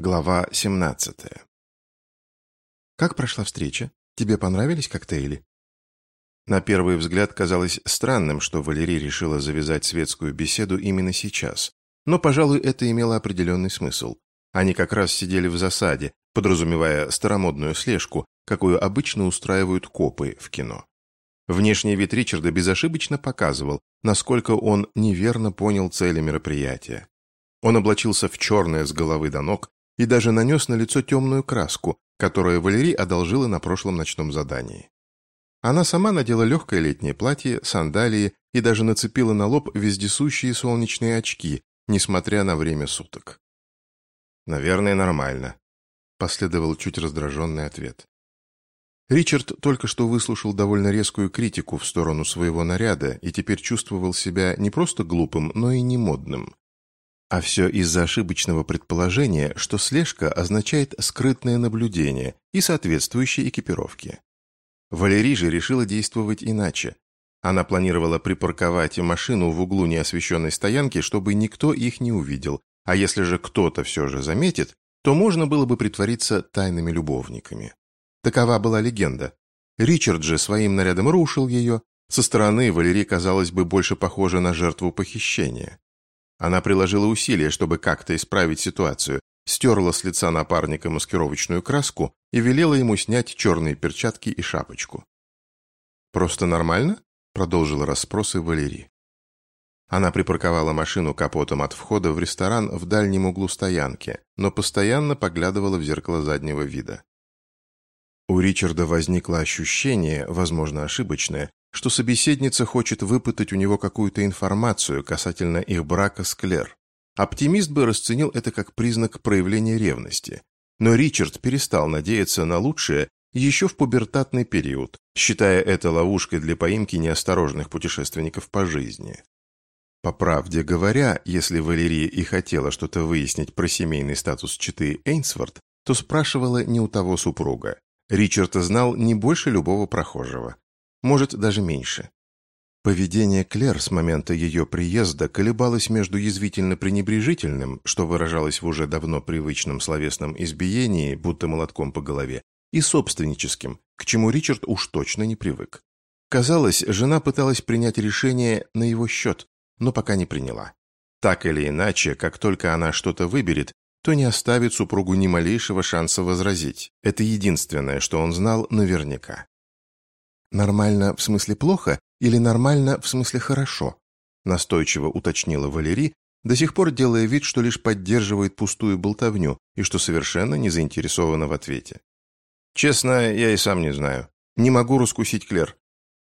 Глава 17. Как прошла встреча? Тебе понравились коктейли? На первый взгляд казалось странным, что Валерий решила завязать светскую беседу именно сейчас. Но, пожалуй, это имело определенный смысл. Они как раз сидели в засаде, подразумевая старомодную слежку, какую обычно устраивают копы в кино. Внешний вид Ричарда безошибочно показывал, насколько он неверно понял цели мероприятия. Он облачился в черное с головы до ног, и даже нанес на лицо темную краску, которую Валерий одолжила на прошлом ночном задании. Она сама надела легкое летнее платье, сандалии и даже нацепила на лоб вездесущие солнечные очки, несмотря на время суток. «Наверное, нормально», — последовал чуть раздраженный ответ. Ричард только что выслушал довольно резкую критику в сторону своего наряда и теперь чувствовал себя не просто глупым, но и немодным. А все из-за ошибочного предположения, что слежка означает скрытное наблюдение и соответствующие экипировки. Валерий же решила действовать иначе. Она планировала припарковать машину в углу неосвещенной стоянки, чтобы никто их не увидел, а если же кто-то все же заметит, то можно было бы притвориться тайными любовниками. Такова была легенда. Ричард же своим нарядом рушил ее, со стороны Валерий казалась бы больше похожа на жертву похищения. Она приложила усилия, чтобы как-то исправить ситуацию, стерла с лица напарника маскировочную краску и велела ему снять черные перчатки и шапочку. «Просто нормально?» – продолжила расспросы Валерий. Она припарковала машину капотом от входа в ресторан в дальнем углу стоянки, но постоянно поглядывала в зеркало заднего вида. У Ричарда возникло ощущение, возможно ошибочное, что собеседница хочет выпытать у него какую-то информацию касательно их брака с Клер. Оптимист бы расценил это как признак проявления ревности. Но Ричард перестал надеяться на лучшее еще в пубертатный период, считая это ловушкой для поимки неосторожных путешественников по жизни. По правде говоря, если Валерия и хотела что-то выяснить про семейный статус читы Эйнсворт, то спрашивала не у того супруга. Ричард знал не больше любого прохожего может даже меньше. Поведение Клер с момента ее приезда колебалось между язвительно-пренебрежительным, что выражалось в уже давно привычном словесном избиении, будто молотком по голове, и собственническим, к чему Ричард уж точно не привык. Казалось, жена пыталась принять решение на его счет, но пока не приняла. Так или иначе, как только она что-то выберет, то не оставит супругу ни малейшего шанса возразить. Это единственное, что он знал наверняка. «Нормально в смысле плохо или нормально в смысле хорошо?» настойчиво уточнила Валерий, до сих пор делая вид, что лишь поддерживает пустую болтовню и что совершенно не заинтересована в ответе. «Честно, я и сам не знаю. Не могу раскусить Клер.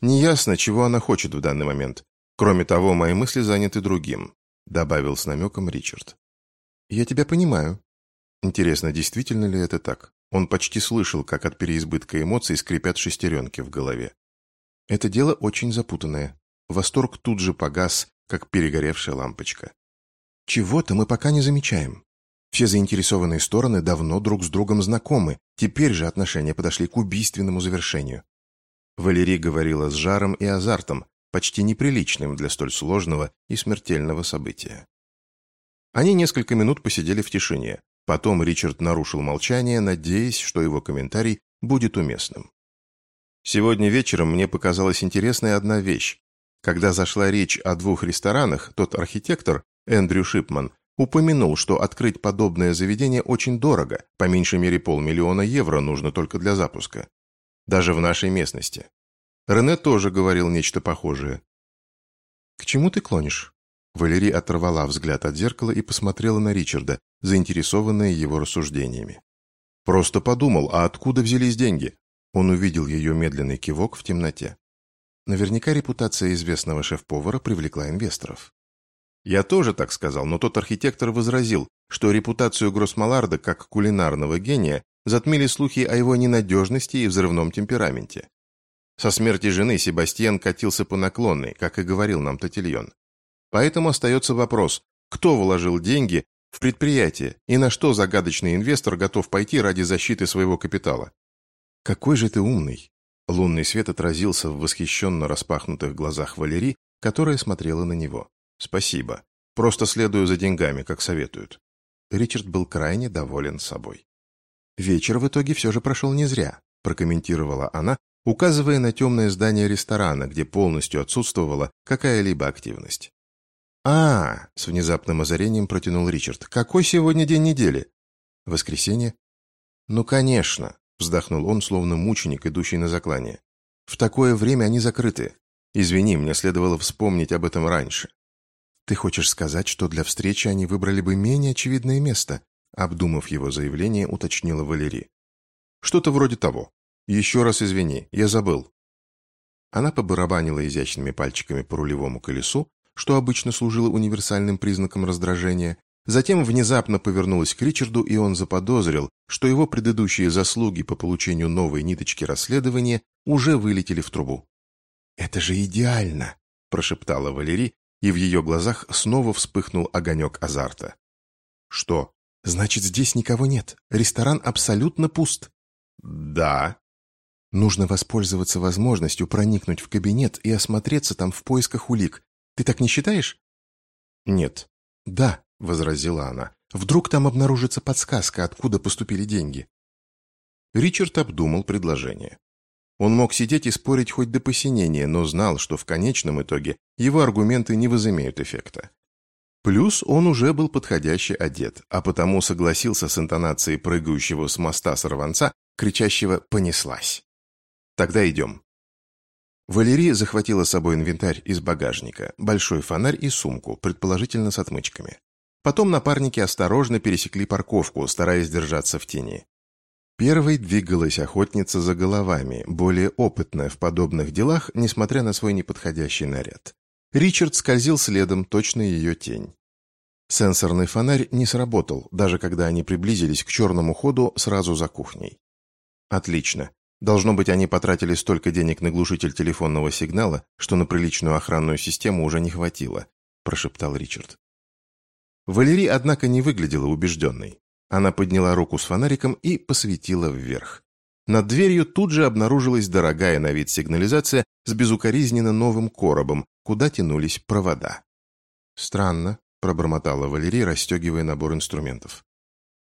Неясно, чего она хочет в данный момент. Кроме того, мои мысли заняты другим», добавил с намеком Ричард. «Я тебя понимаю». Интересно, действительно ли это так? Он почти слышал, как от переизбытка эмоций скрипят шестеренки в голове. Это дело очень запутанное. Восторг тут же погас, как перегоревшая лампочка. Чего-то мы пока не замечаем. Все заинтересованные стороны давно друг с другом знакомы, теперь же отношения подошли к убийственному завершению. Валерий говорила с жаром и азартом, почти неприличным для столь сложного и смертельного события. Они несколько минут посидели в тишине, Потом Ричард нарушил молчание, надеясь, что его комментарий будет уместным. Сегодня вечером мне показалась интересная одна вещь. Когда зашла речь о двух ресторанах, тот архитектор, Эндрю Шипман, упомянул, что открыть подобное заведение очень дорого, по меньшей мере полмиллиона евро нужно только для запуска. Даже в нашей местности. Рене тоже говорил нечто похожее. «К чему ты клонишь?» Валерий оторвала взгляд от зеркала и посмотрела на Ричарда, заинтересованная его рассуждениями. «Просто подумал, а откуда взялись деньги?» Он увидел ее медленный кивок в темноте. Наверняка репутация известного шеф-повара привлекла инвесторов. Я тоже так сказал, но тот архитектор возразил, что репутацию Гроссмаларда как кулинарного гения затмили слухи о его ненадежности и взрывном темпераменте. Со смерти жены Себастьян катился по наклонной, как и говорил нам Татильон. Поэтому остается вопрос, кто вложил деньги в предприятие и на что загадочный инвестор готов пойти ради защиты своего капитала. «Какой же ты умный!» Лунный свет отразился в восхищенно распахнутых глазах Валерии, которая смотрела на него. «Спасибо. Просто следую за деньгами, как советуют». Ричард был крайне доволен собой. Вечер в итоге все же прошел не зря, прокомментировала она, указывая на темное здание ресторана, где полностью отсутствовала какая-либо активность. «А, — с внезапным озарением протянул Ричард, — какой сегодня день недели?» «Воскресенье?» «Ну, конечно», — вздохнул он, словно мученик, идущий на заклание. «В такое время они закрыты. Извини, мне следовало вспомнить об этом раньше». «Ты хочешь сказать, что для встречи они выбрали бы менее очевидное место?» Обдумав его заявление, уточнила Валерий. «Что-то вроде того. Еще раз извини, я забыл». Она побарабанила изящными пальчиками по рулевому колесу, что обычно служило универсальным признаком раздражения, затем внезапно повернулась к Ричарду, и он заподозрил, что его предыдущие заслуги по получению новой ниточки расследования уже вылетели в трубу. «Это же идеально!» – прошептала Валерий, и в ее глазах снова вспыхнул огонек азарта. «Что?» «Значит, здесь никого нет. Ресторан абсолютно пуст». «Да». «Нужно воспользоваться возможностью проникнуть в кабинет и осмотреться там в поисках улик. Ты так не считаешь?» «Нет». «Да», — возразила она. «Вдруг там обнаружится подсказка, откуда поступили деньги?» Ричард обдумал предложение. Он мог сидеть и спорить хоть до посинения, но знал, что в конечном итоге его аргументы не возымеют эффекта. Плюс он уже был подходяще одет, а потому согласился с интонацией прыгающего с моста сорванца, кричащего «понеслась». «Тогда идем». Валерия захватила с собой инвентарь из багажника, большой фонарь и сумку, предположительно с отмычками. Потом напарники осторожно пересекли парковку, стараясь держаться в тени. Первой двигалась охотница за головами, более опытная в подобных делах, несмотря на свой неподходящий наряд. Ричард скользил следом, точно ее тень. Сенсорный фонарь не сработал, даже когда они приблизились к черному ходу сразу за кухней. Отлично. Должно быть, они потратили столько денег на глушитель телефонного сигнала, что на приличную охранную систему уже не хватило, прошептал Ричард. Валерий, однако, не выглядела убежденной. Она подняла руку с фонариком и посветила вверх. Над дверью тут же обнаружилась дорогая на вид сигнализация с безукоризненно новым коробом, куда тянулись провода. «Странно», — пробормотала Валерий, расстегивая набор инструментов.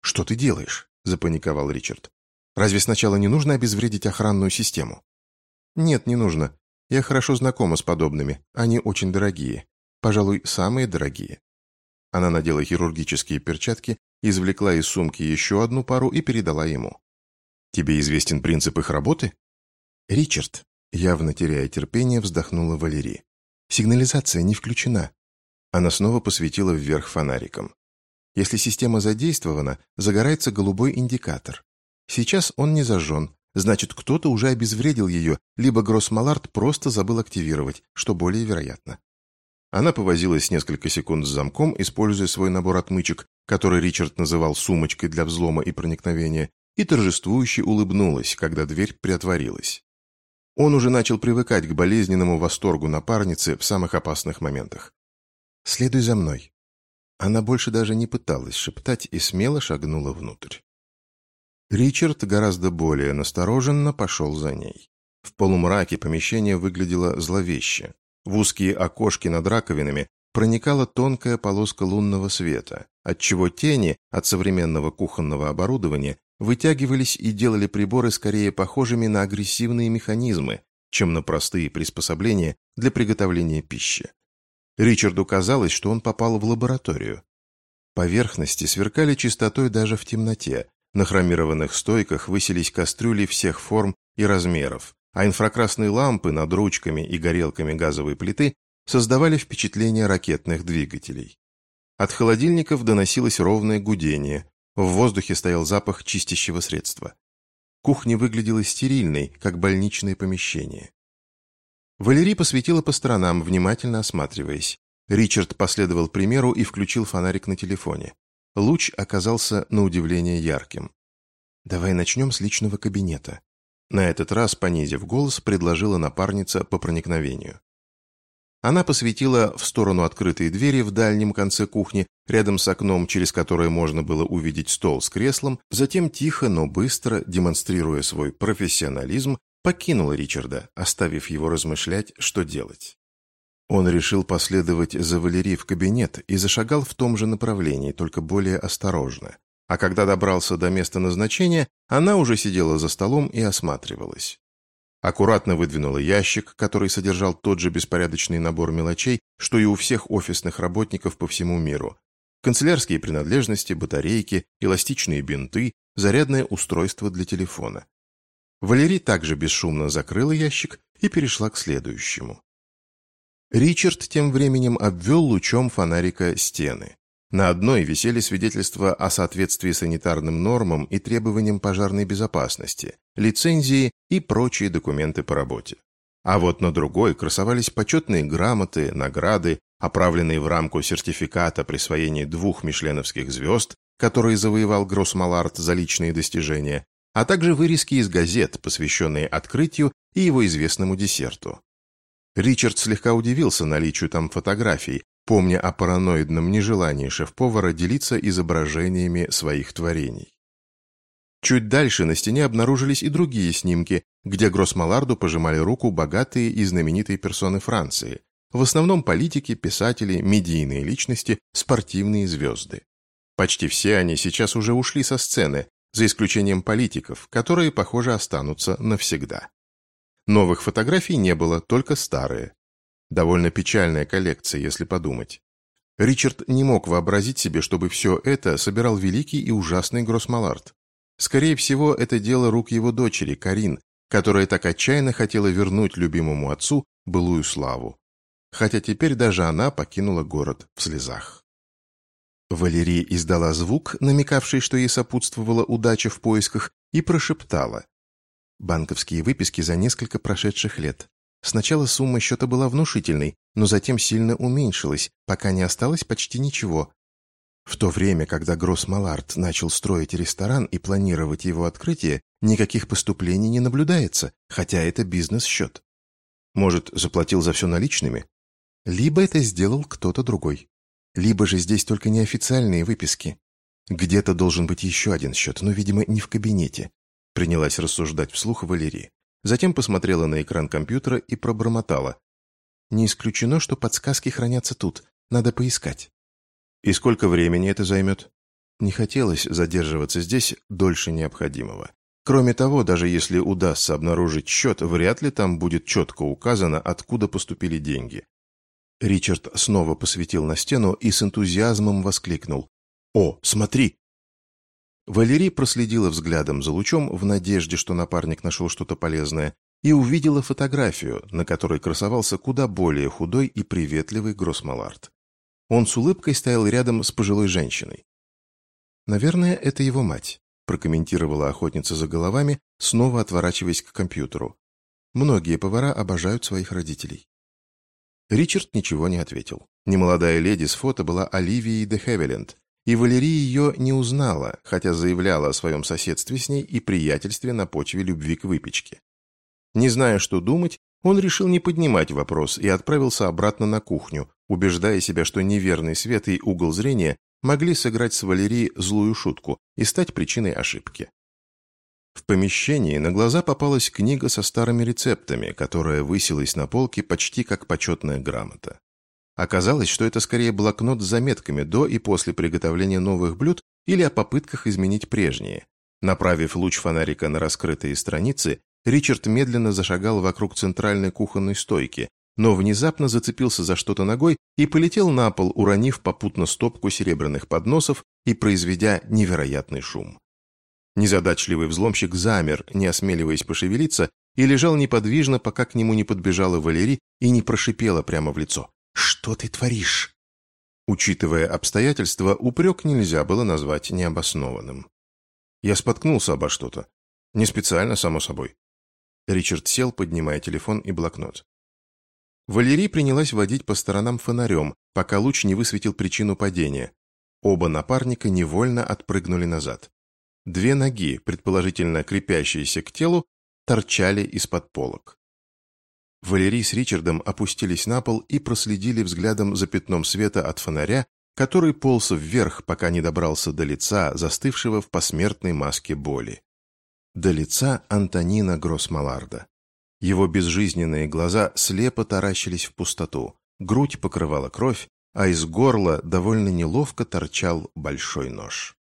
«Что ты делаешь?» — запаниковал Ричард. Разве сначала не нужно обезвредить охранную систему? Нет, не нужно. Я хорошо знакома с подобными. Они очень дорогие. Пожалуй, самые дорогие. Она надела хирургические перчатки, извлекла из сумки еще одну пару и передала ему. Тебе известен принцип их работы? Ричард, явно теряя терпение, вздохнула Валерия. Сигнализация не включена. Она снова посветила вверх фонариком. Если система задействована, загорается голубой индикатор. Сейчас он не зажжен, значит, кто-то уже обезвредил ее, либо Гроссмалард просто забыл активировать, что более вероятно. Она повозилась несколько секунд с замком, используя свой набор отмычек, который Ричард называл сумочкой для взлома и проникновения, и торжествующе улыбнулась, когда дверь приотворилась. Он уже начал привыкать к болезненному восторгу напарницы в самых опасных моментах. «Следуй за мной». Она больше даже не пыталась шептать и смело шагнула внутрь. Ричард гораздо более настороженно пошел за ней. В полумраке помещение выглядело зловеще. В узкие окошки над раковинами проникала тонкая полоска лунного света, отчего тени от современного кухонного оборудования вытягивались и делали приборы скорее похожими на агрессивные механизмы, чем на простые приспособления для приготовления пищи. Ричарду казалось, что он попал в лабораторию. Поверхности сверкали чистотой даже в темноте, на хромированных стойках высились кастрюли всех форм и размеров, а инфракрасные лампы над ручками и горелками газовой плиты создавали впечатление ракетных двигателей. От холодильников доносилось ровное гудение, в воздухе стоял запах чистящего средства. Кухня выглядела стерильной, как больничное помещение. Валерий посветила по сторонам, внимательно осматриваясь. Ричард последовал примеру и включил фонарик на телефоне. Луч оказался на удивление ярким. «Давай начнем с личного кабинета». На этот раз, понизив голос, предложила напарница по проникновению. Она посветила в сторону открытой двери в дальнем конце кухни, рядом с окном, через которое можно было увидеть стол с креслом, затем тихо, но быстро, демонстрируя свой профессионализм, покинула Ричарда, оставив его размышлять, что делать. Он решил последовать за Валерий в кабинет и зашагал в том же направлении, только более осторожно. А когда добрался до места назначения, она уже сидела за столом и осматривалась. Аккуратно выдвинула ящик, который содержал тот же беспорядочный набор мелочей, что и у всех офисных работников по всему миру. Канцелярские принадлежности, батарейки, эластичные бинты, зарядное устройство для телефона. Валерий также бесшумно закрыла ящик и перешла к следующему. Ричард тем временем обвел лучом фонарика стены. На одной висели свидетельства о соответствии санитарным нормам и требованиям пожарной безопасности, лицензии и прочие документы по работе. А вот на другой красовались почетные грамоты, награды, оправленные в рамку сертификата присвоения двух мишленовских звезд, которые завоевал Гроссмаларт за личные достижения, а также вырезки из газет, посвященные открытию и его известному десерту. Ричард слегка удивился наличию там фотографий, помня о параноидном нежелании шеф-повара делиться изображениями своих творений. Чуть дальше на стене обнаружились и другие снимки, где Гроссмаларду пожимали руку богатые и знаменитые персоны Франции, в основном политики, писатели, медийные личности, спортивные звезды. Почти все они сейчас уже ушли со сцены, за исключением политиков, которые, похоже, останутся навсегда. Новых фотографий не было, только старые. Довольно печальная коллекция, если подумать. Ричард не мог вообразить себе, чтобы все это собирал великий и ужасный Гроссмаларт. Скорее всего, это дело рук его дочери, Карин, которая так отчаянно хотела вернуть любимому отцу былую славу. Хотя теперь даже она покинула город в слезах. Валерия издала звук, намекавший, что ей сопутствовала удача в поисках, и прошептала. Банковские выписки за несколько прошедших лет. Сначала сумма счета была внушительной, но затем сильно уменьшилась, пока не осталось почти ничего. В то время, когда Гроссмаларт начал строить ресторан и планировать его открытие, никаких поступлений не наблюдается, хотя это бизнес-счет. Может, заплатил за все наличными? Либо это сделал кто-то другой. Либо же здесь только неофициальные выписки. Где-то должен быть еще один счет, но, видимо, не в кабинете. Принялась рассуждать вслух Валерия. Затем посмотрела на экран компьютера и пробормотала. Не исключено, что подсказки хранятся тут. Надо поискать. И сколько времени это займет? Не хотелось задерживаться здесь дольше необходимого. Кроме того, даже если удастся обнаружить счет, вряд ли там будет четко указано, откуда поступили деньги. Ричард снова посветил на стену и с энтузиазмом воскликнул. «О, смотри! Валерий проследила взглядом за лучом в надежде, что напарник нашел что-то полезное, и увидела фотографию, на которой красовался куда более худой и приветливый Гроссмаларт. Он с улыбкой стоял рядом с пожилой женщиной. «Наверное, это его мать», – прокомментировала охотница за головами, снова отворачиваясь к компьютеру. «Многие повара обожают своих родителей». Ричард ничего не ответил. Немолодая леди с фото была Оливией де Хевиленд, и Валерия ее не узнала, хотя заявляла о своем соседстве с ней и приятельстве на почве любви к выпечке. Не зная, что думать, он решил не поднимать вопрос и отправился обратно на кухню, убеждая себя, что неверный свет и угол зрения могли сыграть с Валерией злую шутку и стать причиной ошибки. В помещении на глаза попалась книга со старыми рецептами, которая высилась на полке почти как почетная грамота. Оказалось, что это скорее блокнот с заметками до и после приготовления новых блюд или о попытках изменить прежние. Направив луч фонарика на раскрытые страницы, Ричард медленно зашагал вокруг центральной кухонной стойки, но внезапно зацепился за что-то ногой и полетел на пол, уронив попутно стопку серебряных подносов и произведя невероятный шум. Незадачливый взломщик замер, не осмеливаясь пошевелиться, и лежал неподвижно, пока к нему не подбежала Валерий и не прошипела прямо в лицо. Что ты творишь?» Учитывая обстоятельства, упрек нельзя было назвать необоснованным. Я споткнулся обо что-то. Не специально, само собой. Ричард сел, поднимая телефон и блокнот. Валерий принялась водить по сторонам фонарем, пока луч не высветил причину падения. Оба напарника невольно отпрыгнули назад. Две ноги, предположительно крепящиеся к телу, торчали из-под полок. Валерий с Ричардом опустились на пол и проследили взглядом за пятном света от фонаря, который полз вверх, пока не добрался до лица, застывшего в посмертной маске боли. До лица Антонина Гроссмаларда. Его безжизненные глаза слепо таращились в пустоту. грудь покрывала кровь, а из горла довольно неловко торчал большой нож.